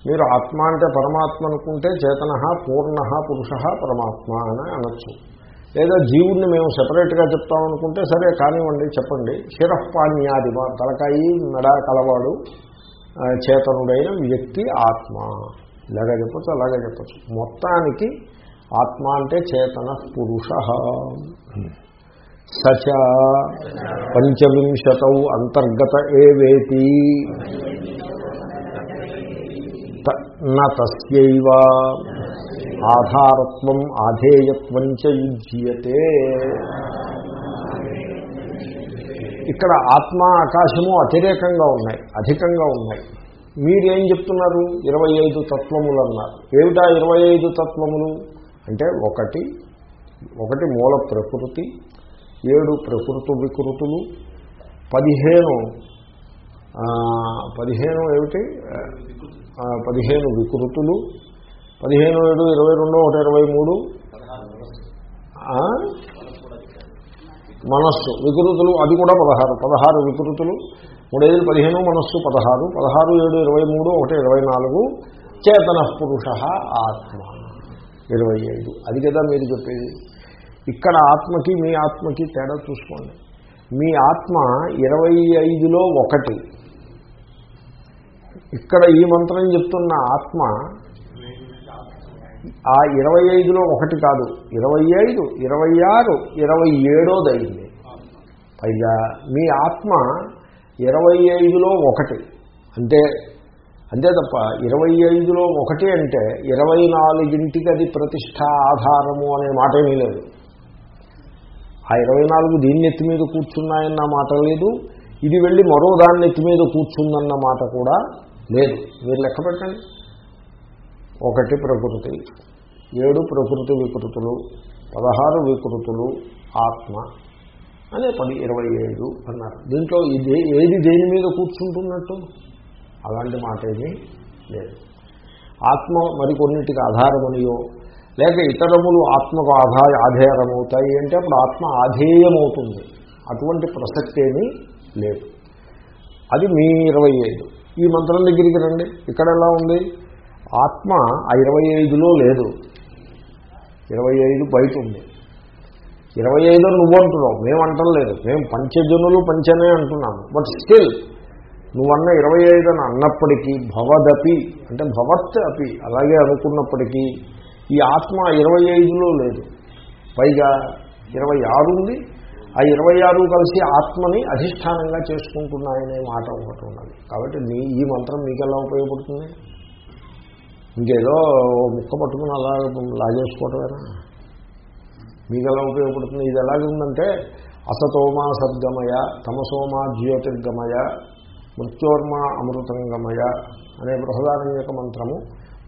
మీరు ఆత్మ అంటే పరమాత్మ అనుకుంటే చేతన పూర్ణ పురుష పరమాత్మ అని అనొచ్చు. లేదా జీవుణ్ణి మేము సెపరేట్గా చెప్తామనుకుంటే సరే కానివ్వండి చెప్పండి. శిరపాణ్యాది తలకాయి మెడ కలవాడు చేతనుడైన వ్యక్తి ఆత్మ. ఇలాగా చెప్పచ్చు అలాగే చెప్పచ్చు. మొత్తానికి ఆత్మ అంటే చేతన పురుష. సచ పంచవింశత అంతర్గత ఏవేతి. నస్యైవ ఆధారత్వం ఆధేయత్వం చ యుజ్యతే. ఇక్కడ ఆత్మ ఆకాశము అతిరేకంగా ఉన్నాయి అధికంగా ఉన్నాయి. మీరేం చెప్తున్నారు? ఇరవై ఐదు తత్వములు అన్నారు. ఏమిటా ఇరవై ఐదు తత్వములు? అంటే ఒకటి ఒకటి మూల ప్రకృతి ఏడు ప్రకృతి వికృతులు పదిహేను పదిహేను ఏమిటి? పదిహేను వికృతులు పదిహేను ఏడు ఇరవై రెండు ఒకటి ఇరవై మూడు. మనస్సు. వికృతులు అది కూడా పదహారు. పదహారు వికృతులు. మూడేళ్ళు పదిహేను మనస్సు పదహారు. పదహారు ఏడు ఇరవై మూడు ఒకటి ఇరవై నాలుగు. చేతన పురుష ఆత్మ. ఇరవై ఐదు. అది కదా మీరు చెప్పేది. ఇక్కడ ఆత్మకి మీ ఆత్మకి తేడా చూసుకోండి. మీ ఆత్మ ఇరవై ఐదులో ఒకటి. ఇక్కడ ఈ మంత్రం చెప్తున్న ఆత్మ ఆ ఇరవై ఐదులో ఒకటి కాదు. ఇరవై ఐదు ఇరవై ఆరు ఇరవై ఏడోదైంది పైగా మీ ఆత్మ ఇరవై ఐదులో ఒకటి. అంటే అంతే తప్ప ఇరవై ఐదులో ఒకటి అంటే ఇరవై నాలుగింటికి అది ప్రతిష్ట ఆధారము అనే మాట ఏమీ లేదు. ఆ ఇరవై నాలుగు దీన్ని ఎత్తి మీద కూర్చున్నాయన్న మాట లేదు. ఇది వెళ్ళి మరో దాన్ని ఎత్తి మీద కూర్చుందన్న మాట కూడా లేదు. మీరు లెక్క పెట్టండి. ఒకటి ప్రకృతి ఏడు ప్రకృతి వికృతులు పదహారు వికృతులు ఆత్మ అనే పది ఇరవై ఏడు అన్నారు. దీంట్లో ఇది ఏది దేని మీద కూర్చుంటున్నట్టు? అలాంటి మాట ఏమీ లేదు. ఆత్మ మరికొన్నిటికి ఆధారమనియో లేక ఇతరములు ఆత్మకు ఆధా ఆధారమవుతాయి అంటే అప్పుడు ఆత్మ ఆధేయమవుతుంది. అటువంటి ప్రసక్తి ఏమీ లేదు. అది మీ ఇరవై ఐదు ఈ మంత్రం దగ్గరికి రండి. ఇక్కడ ఎలా ఉంది? ఆత్మ ఆ ఇరవై ఐదులో లేదు. ఇరవై ఐదు బయట ఉంది ఇరవై ఐదు నువ్వు అంటున్నావు. మేము అంటలేదు మేము పంచజనులు పంచనే అంటున్నాము. బట్ స్టిల్ నువ్వన్న ఇరవై ఐదు అని అన్నప్పటికీ భవదపి అంటే భవత్ అపి అలాగే అనుకున్నప్పటికీ ఈ ఆత్మ ఇరవై ఐదులో లేదు. పైగా ఇరవై ఆరు ఉంది. ఆ ఇరవై ఆరు కలిసి ఆత్మని అధిష్టానంగా చేసుకుంటున్నాయనే మాట ఒకటి ఉన్నది. కాబట్టి మీ ఈ మంత్రం మీకు ఎలా ఉపయోగపడుతుంది? ఇంకేదో ఓ ముక్క పట్టుకుని అలా లాగేసుకోవటమేనా? మీకు ఎలా ఉపయోగపడుతుంది? ఇది ఎలాగుందంటే అసతోమా సద్గమయ తమసోమా జ్యోతిర్గమయ మృత్యోర్మ అమృతంగమయ అనే బృహదారణ్యక మంత్రము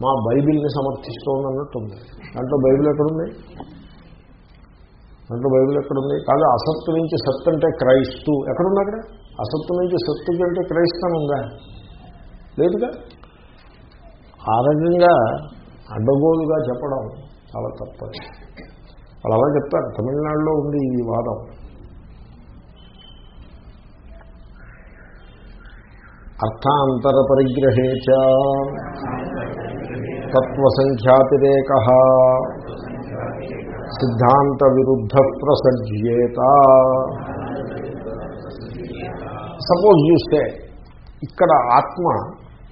మా బైబిల్ని సమర్థిస్తోందన్నట్టుంది. దాంట్లో బైబిల్ ఎక్కడుంది? దాంట్లో బైబిల్ ఎక్కడుంది? కాదు అసత్తు నుంచి సత్తు అంటే క్రైస్తు. ఎక్కడుంది అక్కడ? అసత్తు నుంచి సత్తు అంటే క్రైస్తవం ఉందా లేదుగా? ఆ రకంగా అడ్డగోలుగా చెప్పడం చాలా తప్పదు. వాళ్ళు అలా చెప్తారు తమిళనాడులో ఉంది ఈ వాదం. అర్థాంతర పరిగ్రహే తత్వసంఖ్యాతిరేక సిద్ధాంత విరుద్ధ ప్రసజ్యేత. సపోజ్ చూస్తే ఇక్కడ ఆత్మ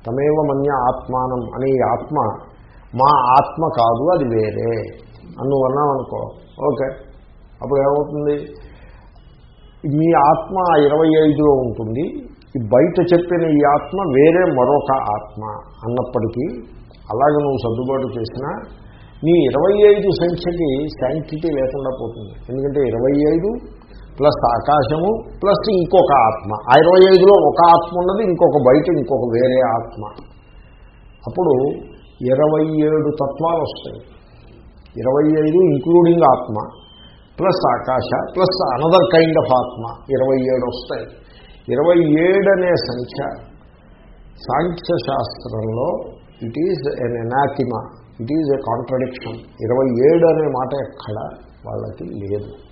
తమేవ మన్య ఆత్మానం అనే ఈ ఆత్మ మా ఆత్మ కాదు అది వేరే. అని అనుకో ఓకే. అప్పుడు ఏమవుతుంది? మీ ఆత్మ ఇరవై ఐదులో ఉంటుంది. ఈ బయట చెప్పిన ఈ ఆత్మ వేరే మరొక ఆత్మ అన్నప్పటికీ అలాగే నువ్వు సర్దుబాటు చేసినా నీ ఇరవై ఐదు సంఖ్యకి శాంక్టిటీ లేకుండా పోతుంది. ఎందుకంటే ఇరవై ఐదు ప్లస్ ఆకాశము ప్లస్ ఇంకొక ఆత్మ. ఆ ఇరవై ఐదులో ఒక ఆత్మ ఉన్నది ఇంకొక బయట ఇంకొక వేరే ఆత్మ. అప్పుడు ఇరవై ఏడు తత్వాలు వస్తాయి. ఇరవై ఐదు ఇంక్లూడింగ్ ఆత్మ ప్లస్ ఆకాశ ప్లస్ అనదర్ కైండ్ ఆఫ్ ఆత్మ ఇరవై ఏడు వస్తాయి. ఇరవై ఏడు అనే సంఖ్య సాంఖ్య శాస్త్రంలో it is an enigma it is a contradiction ఇరవై ఏడు అనే మాట ఎక్కడ? వాళ్ళకి లేదు.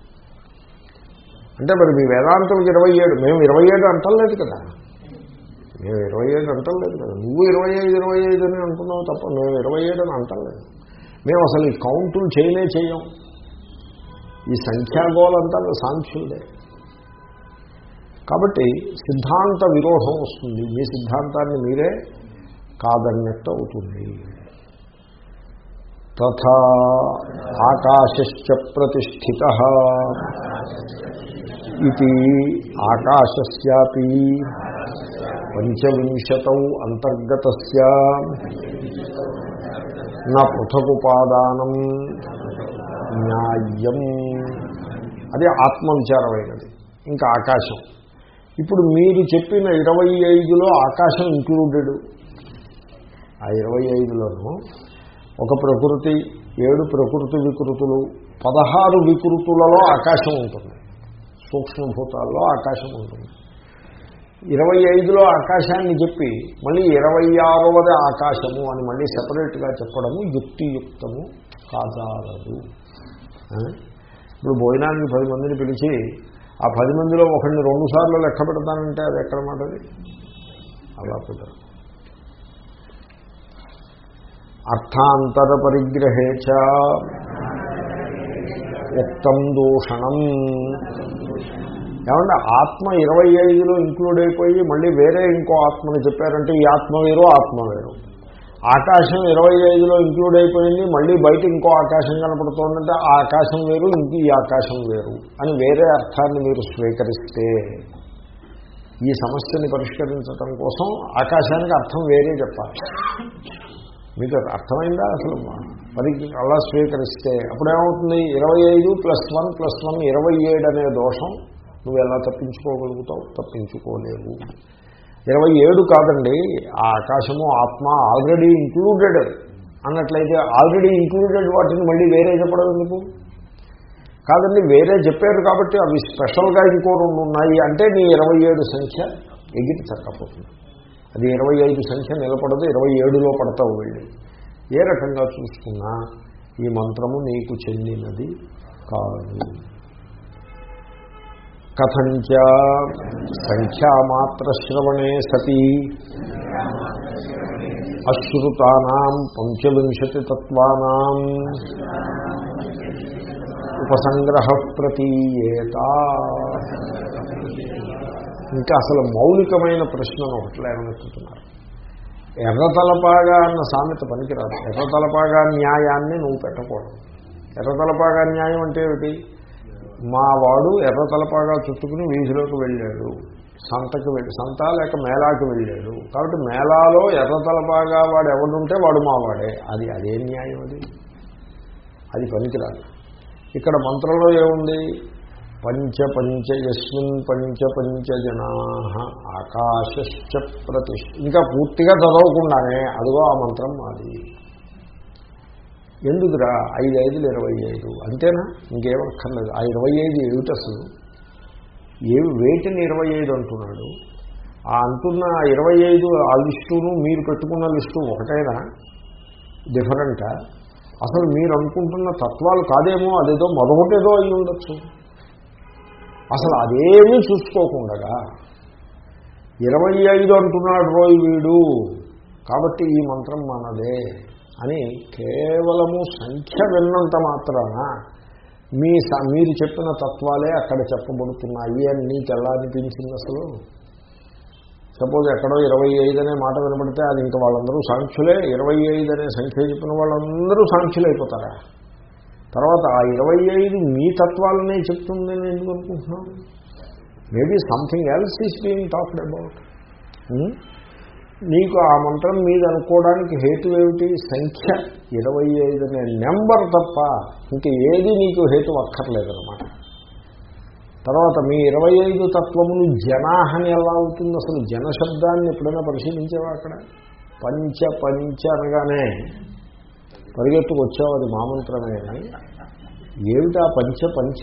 అంటే మరి మీ వేదాంతులకు ఇరవై ఏడు మేము ఇరవై ఏడు అంటలేదు కదా. మేము ఇరవై ఏడు అంటలేదు కదా. నువ్వు ఇరవై ఐదు ఇరవై ఐదు అని అంటున్నావు తప్ప మేము ఇరవై ఏడు అని అంటలేదు మేము అసలు ఈ కౌంటులు చేయలే చేయం. ఈ సంఖ్యాగోలంతా సాంఖ్యులే కాబట్టి సిద్ధాంత విరోధం వస్తుంది. మీ సిద్ధాంతాన్ని మీరే కాదన్నట్టు అవుతుంది తథా ఆకాశశ్చ ప్రతిష్ఠిత ఇది ఆకాశస్యాపి పంచవింశత అంతర్గత నా పృథకుపాదానం న్యాయం అది ఆత్మవిచారమైనది ఇంకా ఆకాశం. ఇప్పుడు మీరు చెప్పిన ఇరవై ఐదులో ఆకాశం ఇంక్లూడెడ్ ఆ ఇరవై ఐదులోనూ ఒక ప్రకృతి ఏడు ప్రకృతి వికృతులు పదహారు వికృతులలో ఆకాశం ఉంటుంది. సూక్ష్మభూతాల్లో ఆకాశం ఉంటుంది. ఇరవై ఐదులో ఆకాశాన్ని చెప్పి మళ్ళీ ఇరవై ఆరవది ఆకాశము అని మళ్ళీ సపరేట్గా చెప్పడము యుక్తియుక్తము కాదారదు ఇప్పుడు భోజనానికి పది మందిని పిలిచి ఆ పది మందిలో ఒకరిని రెండు సార్లు లెక్క పెడతానంటే అది ఎక్కడ మాటది? అలా కుదరదు అర్థాంతర పరిగ్రహేచ ఉక్తం దూషణం. ఏమంటే ఆత్మ ఇరవై ఐదులో ఇంక్లూడ్ అయిపోయి మళ్ళీ వేరే ఇంకో ఆత్మని చెప్పారంటే ఈ ఆత్మ వేరు ఆత్మ వేరు. ఆకాశం ఇరవై ఐదులో ఇంక్లూడ్ అయిపోయింది మళ్ళీ బయట ఇంకో ఆకాశం కనపడుతోందంటే ఆ ఆకాశం వేరు ఇంక ఈ ఆకాశం వేరు అని వేరే అర్థాన్ని మీరు స్వీకరిస్తే ఈ సమస్యని పరిష్కరించడం కోసం ఆకాశానికి అర్థం వేరే చెప్పాలి. మీకు అర్థమైందా అసలు? మరి అలా స్వీకరిస్తే అప్పుడేమవుతుంది? ఇరవై ఐదు ప్లస్ వన్ ప్లస్ వన్ ఇరవై ఏడు అనే దోషం నువ్వు ఎలా తప్పించుకోగలుగుతావు? తప్పించుకోలేవు. ఇరవై ఏడు కాదండి ఆ ఆకాశము ఆత్మ ఆల్రెడీ ఇంక్లూడెడ్. అన్నట్లయితే ఆల్రెడీ ఇంక్లూడెడ్ వాటిని మళ్ళీ వేరే చెప్పడం ఎందుకు? కాదండి వేరే చెప్పారు కాబట్టి అవి స్పెషల్గా ఇంకో రెండు ఉన్నాయి. అంటే నీ ఇరవై ఏడు సంఖ్య ఎగిరి చక్కపోతుంది అది ఇరవై ఐదు సంఖ్య నిలబడదు ఇరవై ఏడులో పడతావు వెళ్ళి. ఏ రకంగా చూసుకున్నా ఈ మంత్రము నీకు చెందినది కాదు. కథంచ సంఖ్యామాత్రశ్రవణే సతి. అశ్రుతానాం పంచవింశతి తత్వానాం. ఉపసంగ్రహ ప్రతీయేత. ఇంకా అసలు మౌలికమైన ప్రశ్నను ఒకటి లేవనెత్తుతున్నారు ఎర్రతలపాగా అన్న సామెత పనికిరాదు. ఎర్రతలపాగా న్యాయాన్ని నువ్వు పెట్టకూడదు. ఎర్రతలపాగా న్యాయం అంటే ఏమిటి? మా వాడు ఎర్రతలపాగా చుట్టుకుని వీధిలోకి వెళ్ళాడు. సంతకు వెళ్ళి సంత లేక మేళాకి వెళ్ళాడు. కాబట్టి మేళాలో ఎర్ర తలపాగా వాడు ఎవడుంటే వాడు మావాడే. అది అదే న్యాయం అది. అది పనికిరాదు. ఇక్కడ మంత్రంలో ఏముంది? పంచ పంచ యస్మిన్ పంచ పంచ జనా ఆకాశ ప్రతిష్ఠ. ఇంకా పూర్తిగా చదవకుండానే అదిగో ఆ మంత్రం మాది. ఎందుకురా? ఐదు ఐదులు ఇరవై ఐదు. అంతేనా? ఇంకేమక్కర్లేదు. ఆ ఇరవై ఐదు ఏమిటి అసలు ఏమి వేటిని ఇరవై ఐదు అంటున్నాడు? ఆ అంటున్న ఇరవై ఐదు ఆ లిస్టును మీరు పెట్టుకున్న లిస్టు ఒకటైనా? డిఫరెంటా? అసలు మీరు అనుకుంటున్న తత్వాలు కాదేమో అదేదో మరొకటేదో అయి ఉండొచ్చు. అసలు అదేమీ చూసుకోకుండా ఇరవై ఐదు అంటున్నాడు రోయ్ వీడు. కాబట్టి ఈ మంత్రం మనదే. అని కేవలము సంఖ్య విన్నంత మాత్రాన మీ మీరు చెప్పిన తత్వాలే అక్కడ చెప్పబడుతున్నాయి అని నీకు ఎలా అనిపించింది అసలు? సపోజ్ ఎక్కడో ఇరవై ఐదు అనే మాట వినబడితే అది ఇంకా వాళ్ళందరూ సాంఖ్యులే. ఇరవై ఐదు అనే సంఖ్య చెప్పిన వాళ్ళందరూ సాంఖ్యులు అయిపోతారా? తర్వాత ఆ ఇరవై ఐదు మీ తత్వాలనే చెప్తుంది నేను ఎందుకు అనుకుంటున్నాను maybe something else is being talked about నీకు ఆ మంత్రం మీద అనుకోవడానికి హేతు ఏమిటి? సంఖ్య ఇరవై ఐదు అనే నెంబర్ తప్ప ఇంక ఏది నీకు హేతు అక్కర్లేదనమాట తర్వాత మీ ఇరవై ఐదు తత్వములు జనాహని ఎలా అవుతుంది? అసలు జనశబ్దాన్ని ఎప్పుడైనా పరిశీలించావా అక్కడ? పంచ పంచ అనగానే పరిగెత్తుకు వచ్చావు అది మామంత్రమే ఏమిటా పంచ పంచ?